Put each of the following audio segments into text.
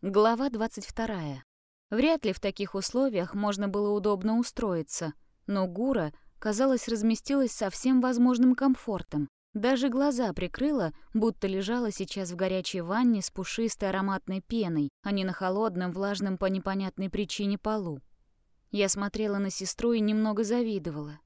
Глава 22. Вряд ли в таких условиях можно было удобно устроиться, но Гура, казалось, разместилась со всем возможным комфортом. Даже глаза прикрыла, будто лежала сейчас в горячей ванне с пушистой ароматной пеной, а не на холодном, влажном по непонятной причине полу. Я смотрела на сестру и немного завидовала.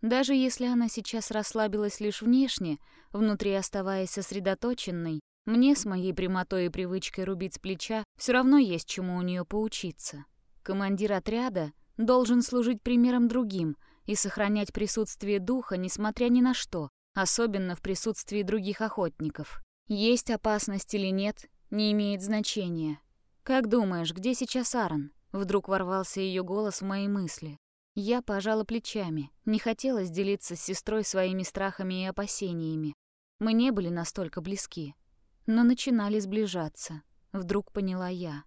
Даже если она сейчас расслабилась лишь внешне, внутри оставаясь сосредоточенной, мне с моей прямотой и привычкой рубить с плеча все равно есть чему у нее поучиться. Командир отряда должен служить примером другим и сохранять присутствие духа, несмотря ни на что, особенно в присутствии других охотников. Есть опасность или нет, не имеет значения. «Как думаешь, где сейчас Аарон?» Вдруг ворвался ее голос в мои мысли. Я пожала плечами, не хотелось делиться с сестрой своими страхами и опасениями. Мы не были настолько близки но начинали сближаться. Вдруг поняла я.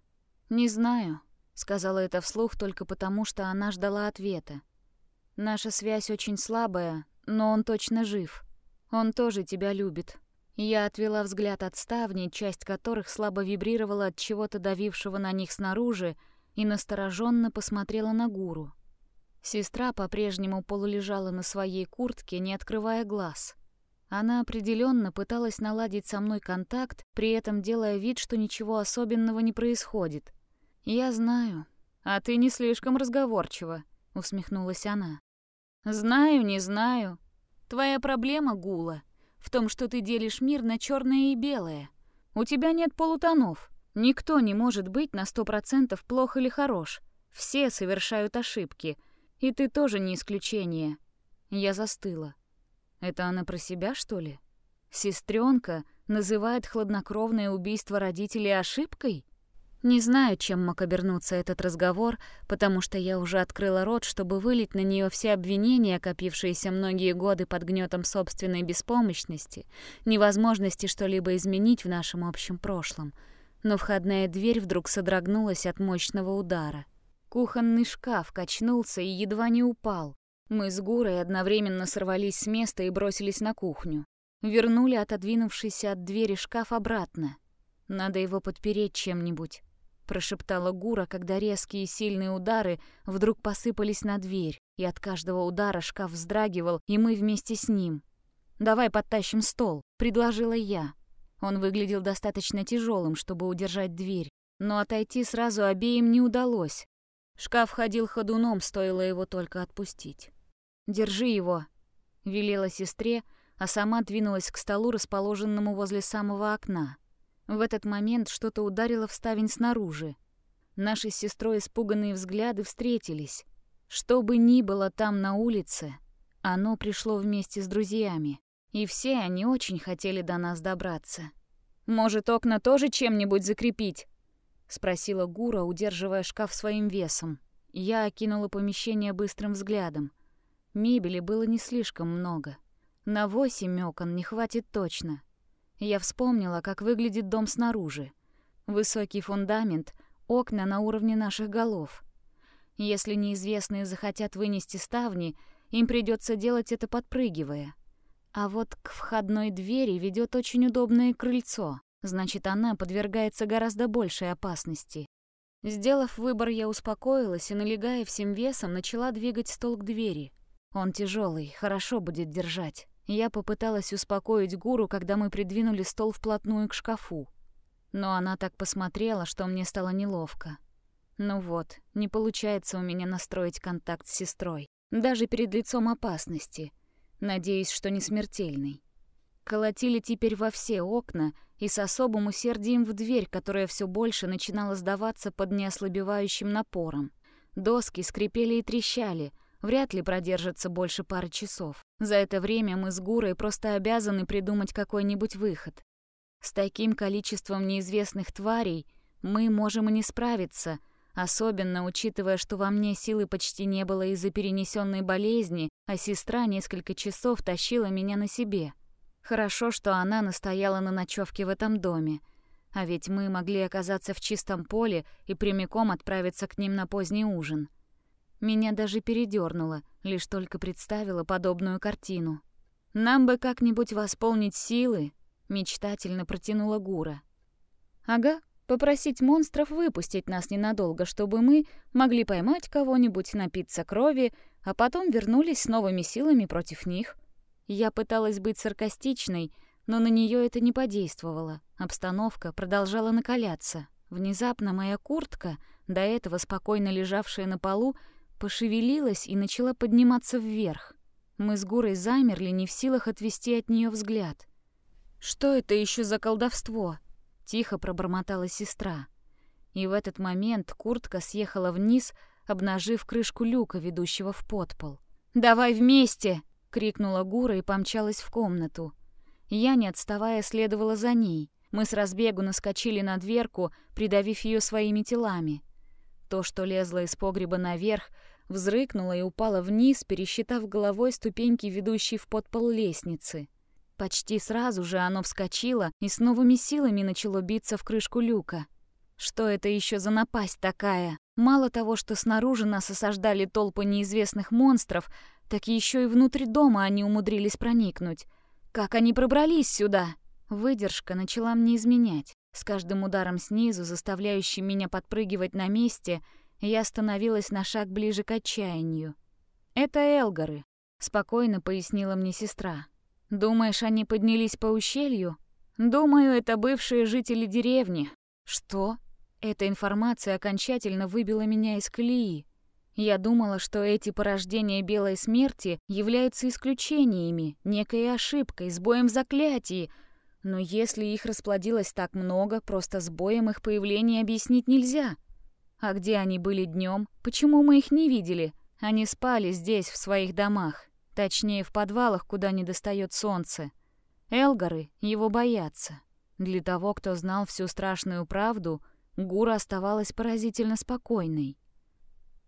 «Не знаю», — сказала это вслух только потому, что она ждала ответа. «Наша связь очень слабая, но он точно жив. Он тоже тебя любит». Я отвела взгляд от ставней, часть которых слабо вибрировала от чего-то давившего на них снаружи, и настороженно посмотрела на гуру. Сестра по-прежнему полулежала на своей куртке, не открывая глаз — она определенно пыталась наладить со мной контакт, при этом делая вид, что ничего особенного не происходит. «Я знаю. А ты не слишком разговорчива», — усмехнулась она. «Знаю, не знаю. Твоя проблема, Гула, в том, что ты делишь мир на черное и белое. У тебя нет полутонов. Никто не может быть на сто процентов плох или хорош. Все совершают ошибки. И ты тоже не исключение». Я застыла. Это она про себя, что ли? Сестренка называет хладнокровное убийство родителей ошибкой? Не знаю, чем мог обернуться этот разговор, потому что я уже открыла рот, чтобы вылить на нее все обвинения, копившиеся многие годы под гнетом собственной беспомощности, невозможности что-либо изменить в нашем общем прошлом. Но входная дверь вдруг содрогнулась от мощного удара. Кухонный шкаф качнулся и едва не упал. Мы с Гурой одновременно сорвались с места и бросились на кухню. Вернули отодвинувшийся от двери шкаф обратно. «Надо его подпереть чем-нибудь», — прошептала Гура, когда резкие сильные удары вдруг посыпались на дверь, и от каждого удара шкаф вздрагивал, и мы вместе с ним. «Давай подтащим стол», — предложила я. Он выглядел достаточно тяжелым, чтобы удержать дверь, но отойти сразу обеим не удалось. Шкаф ходил ходуном, стоило его только отпустить. «Держи его», — велела сестре, а сама двинулась к столу, расположенному возле самого окна. В этот момент что-то ударило в ставень снаружи. Наши с сестрой испуганные взгляды встретились. Что бы ни было там на улице, оно пришло вместе с друзьями, и все они очень хотели до нас добраться. «Может, окна тоже чем-нибудь закрепить?» — спросила Гура, удерживая шкаф своим весом. Я окинула помещение быстрым взглядом. Мебели было не слишком много. На восемь окон не хватит точно. Я вспомнила, как выглядит дом снаружи. Высокий фундамент, окна на уровне наших голов. Если неизвестные захотят вынести ставни, им придется делать это подпрыгивая. А вот к входной двери ведет очень удобное крыльцо, значит, она подвергается гораздо большей опасности. Сделав выбор, я успокоилась и, налегая всем весом, начала двигать стол к двери — он тяжелый, хорошо будет держать. Я попыталась успокоить гуру, когда мы придвинули стол вплотную к шкафу. Но она так посмотрела, что мне стало неловко. Ну вот, не получается у меня настроить контакт с сестрой. Даже перед лицом опасности. Надеюсь, что не смертельный. Колотили теперь во все окна и с особым усердием в дверь, которая все больше начинала сдаваться под неослабевающим напором. Доски скрипели и трещали — вряд ли продержится больше пары часов. За это время мы с Гурой просто обязаны придумать какой-нибудь выход. С таким количеством неизвестных тварей мы можем и не справиться, особенно учитывая, что во мне силы почти не было из-за перенесенной болезни, а сестра несколько часов тащила меня на себе. Хорошо, что она настояла на ночевке в этом доме, а ведь мы могли оказаться в чистом поле и прямиком отправиться к ним на поздний ужин. Меня даже передёрнуло, лишь только представила подобную картину. «Нам бы как-нибудь восполнить силы», — мечтательно протянула Гура. «Ага, Попросить монстров выпустить нас ненадолго, чтобы мы могли поймать кого-нибудь, напиться крови, а потом вернулись с новыми силами против них. Я пыталась быть саркастичной, но на нее это не подействовало. Обстановка продолжала накаляться. Внезапно моя куртка, до этого спокойно лежавшая на полу, пошевелилась и начала подниматься вверх. Мы с Гурой замерли, не в силах отвести от нее взгляд. «Что это еще за колдовство?» — тихо пробормотала сестра. И в этот момент куртка съехала вниз, обнажив крышку люка, ведущего в подпол. «Давай вместе!» — крикнула Гура и помчалась в комнату. Я, не отставая, следовала за ней. Мы с разбегу наскочили на дверку, придавив ее своими телами. То, что лезло из погреба наверх, взрыкнуло и упало вниз, пересчитав головой ступеньки, ведущие в подпол лестницы. Почти сразу же оно вскочило и с новыми силами начало биться в крышку люка. Что это еще за напасть такая? Мало того, что снаружи нас осаждали толпы неизвестных монстров, так еще и внутрь дома они умудрились проникнуть. Как они пробрались сюда? Выдержка начала мне изменять. С каждым ударом снизу, заставляющим меня подпрыгивать на месте, я становилась на шаг ближе к отчаянию. «Это Элгары», — спокойно пояснила мне сестра. «Думаешь, они поднялись по ущелью?» «Думаю, это бывшие жители деревни». «Что?» Эта информация окончательно выбила меня из колеи. Я думала, что эти порождения Белой Смерти являются исключениями, некой ошибкой, сбоем в заклятии — но если их расплодилось так много, просто сбоем их появления объяснить нельзя. А где они были днем? Почему мы их не видели? Они спали здесь, в своих домах. Точнее, в подвалах, куда не достает солнце. Элгары его боятся. Для того, кто знал всю страшную правду, Гура оставалась поразительно спокойной.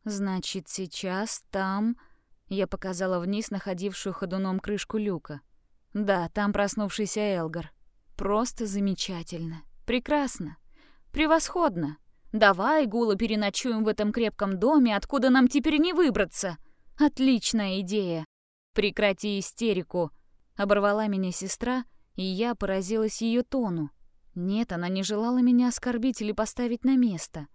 «Значит, сейчас там...» Я показала вниз находившую ходуном крышку люка. «Да, там проснувшийся Элгар. Просто замечательно. Прекрасно. Превосходно. Давай, Гула, переночуем в этом крепком доме, откуда нам теперь не выбраться. Отличная идея. Прекрати истерику. Оборвала меня сестра, и я поразилась ее тону. Нет, она не желала меня оскорбить или поставить на место.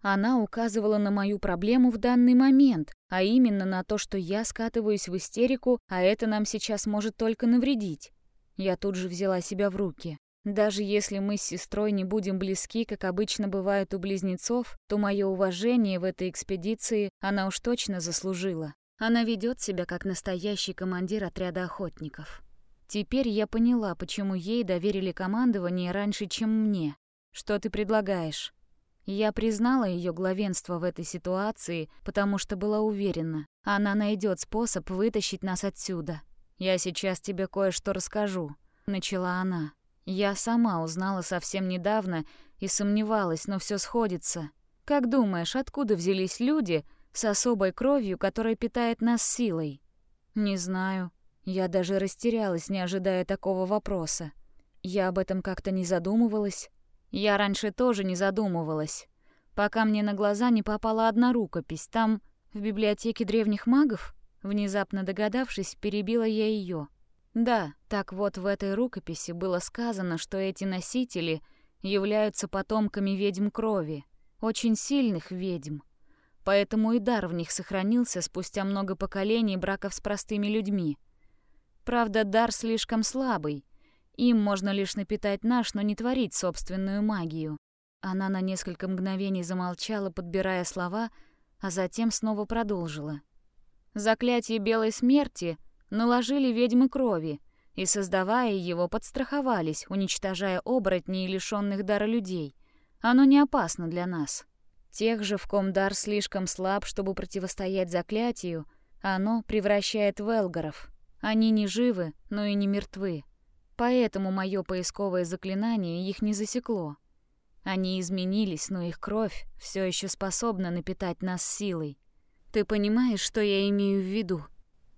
Она указывала на мою проблему в данный момент, а именно на то, что я скатываюсь в истерику, а это нам сейчас может только навредить. Я тут же взяла себя в руки. Даже если мы с сестрой не будем близки, как обычно бывает у близнецов, то мое уважение в этой экспедиции она уж точно заслужила. Она ведет себя как настоящий командир отряда охотников. Теперь я поняла, почему ей доверили командование раньше, чем мне. Что ты предлагаешь? Я признала ее главенство в этой ситуации, потому что была уверена, она найдет способ вытащить нас отсюда. «Я сейчас тебе кое-что расскажу», — начала она. «Я сама узнала совсем недавно и сомневалась, но все сходится. Как думаешь, откуда взялись люди с особой кровью, которая питает нас силой?» «Не знаю. Я даже растерялась, не ожидая такого вопроса. Я об этом как-то не задумывалась. Я раньше тоже не задумывалась, пока мне на глаза не попала одна рукопись. Там, в библиотеке древних магов?» Внезапно догадавшись, перебила я ее. Да, так вот в этой рукописи было сказано, что эти носители являются потомками ведьм крови, очень сильных ведьм. Поэтому и дар в них сохранился спустя много поколений браков с простыми людьми. Правда, дар слишком слабый. Им можно лишь напитать наш, но не творить собственную магию. Она на несколько мгновений замолчала, подбирая слова, а затем снова продолжила. Заклятие белой смерти наложили ведьмы крови, и, создавая его, подстраховались, уничтожая оборотней и лишённых дара людей. Оно не опасно для нас. Тех же, в ком дар слишком слаб, чтобы противостоять заклятию, оно превращает в элгаров. Они не живы, но и не мертвы. Поэтому мое поисковое заклинание их не засекло. Они изменились, но их кровь все еще способна напитать нас силой. Ты понимаешь, что я имею в виду?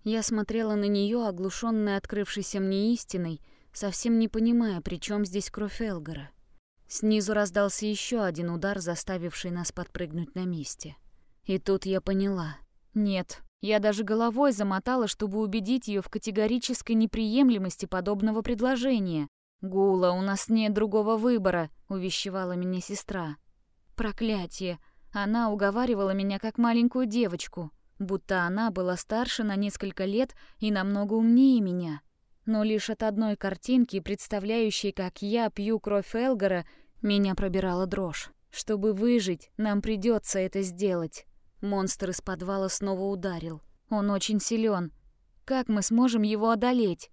Я смотрела на нее, оглушенная открывшейся мне истиной, совсем не понимая, при чем здесь кровь Элгара. Снизу раздался еще один удар, заставивший нас подпрыгнуть на месте. И тут я поняла. Нет, я даже головой замотала, чтобы убедить ее в категорической неприемлемости подобного предложения. «Гула, у нас нет другого выбора», — увещевала меня сестра. Проклятие! Она уговаривала меня как маленькую девочку, будто она была старше на несколько лет и намного умнее меня. Но лишь от одной картинки, представляющей, как я пью кровь Элгора, меня пробирала дрожь. Чтобы выжить, нам придется это сделать. Монстр из подвала снова ударил. Он очень силен. Как мы сможем его одолеть?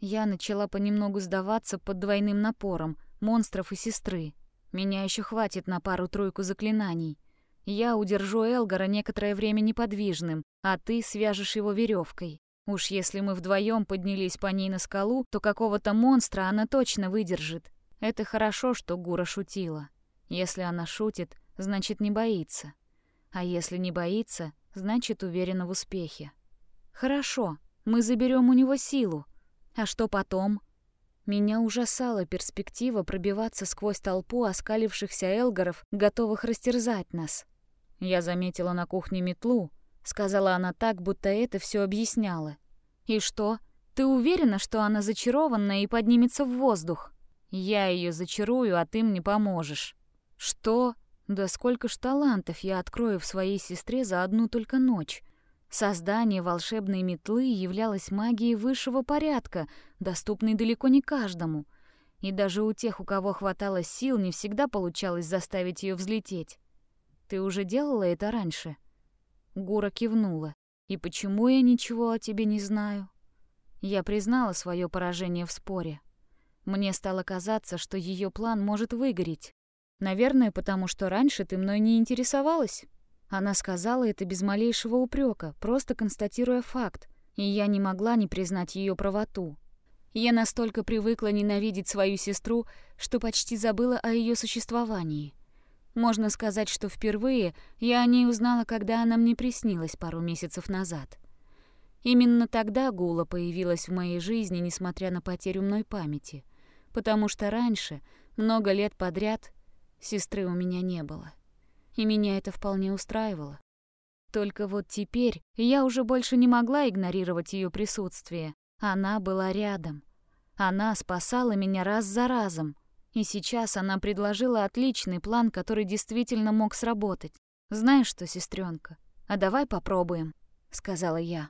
Я начала понемногу сдаваться под двойным напором монстров и сестры. Меня еще хватит на пару-тройку заклинаний. Я удержу Элгора некоторое время неподвижным, а ты свяжешь его веревкой. Уж если мы вдвоем поднялись по ней на скалу, то какого-то монстра она точно выдержит. Это хорошо, что Гура шутила. Если она шутит, значит не боится. А если не боится, значит уверена в успехе. Хорошо, мы заберем у него силу. А что потом? Меня ужасала перспектива пробиваться сквозь толпу оскалившихся элгаров, готовых растерзать нас. Я заметила на кухне метлу, сказала она так, будто это все объясняло. И что? Ты уверена, что она зачарованная и поднимется в воздух? Я ее зачарую, а ты мне поможешь. Что? Да сколько ж талантов я открою в своей сестре за одну только ночь. Создание волшебной метлы являлось магией высшего порядка, доступной далеко не каждому. И даже у тех, у кого хватало сил, не всегда получалось заставить ее взлететь. Ты уже делала это раньше? Гура кивнула. И почему я ничего о тебе не знаю? Я признала свое поражение в споре. Мне стало казаться, что ее план может выгореть. Наверное, потому что раньше ты мной не интересовалась. Она сказала это без малейшего упрека, просто констатируя факт, и я не могла не признать ее правоту. Я настолько привыкла ненавидеть свою сестру, что почти забыла о ее существовании. Можно сказать, что впервые я о ней узнала, когда она мне приснилась пару месяцев назад. Именно тогда Гула появилась в моей жизни, несмотря на потерю мной памяти, потому что раньше, много лет подряд, сестры у меня не было и меня это вполне устраивало. Только вот теперь я уже больше не могла игнорировать ее присутствие. Она была рядом. Она спасала меня раз за разом. И сейчас она предложила отличный план, который действительно мог сработать. «Знаешь что, сестренка, а давай попробуем», — сказала я.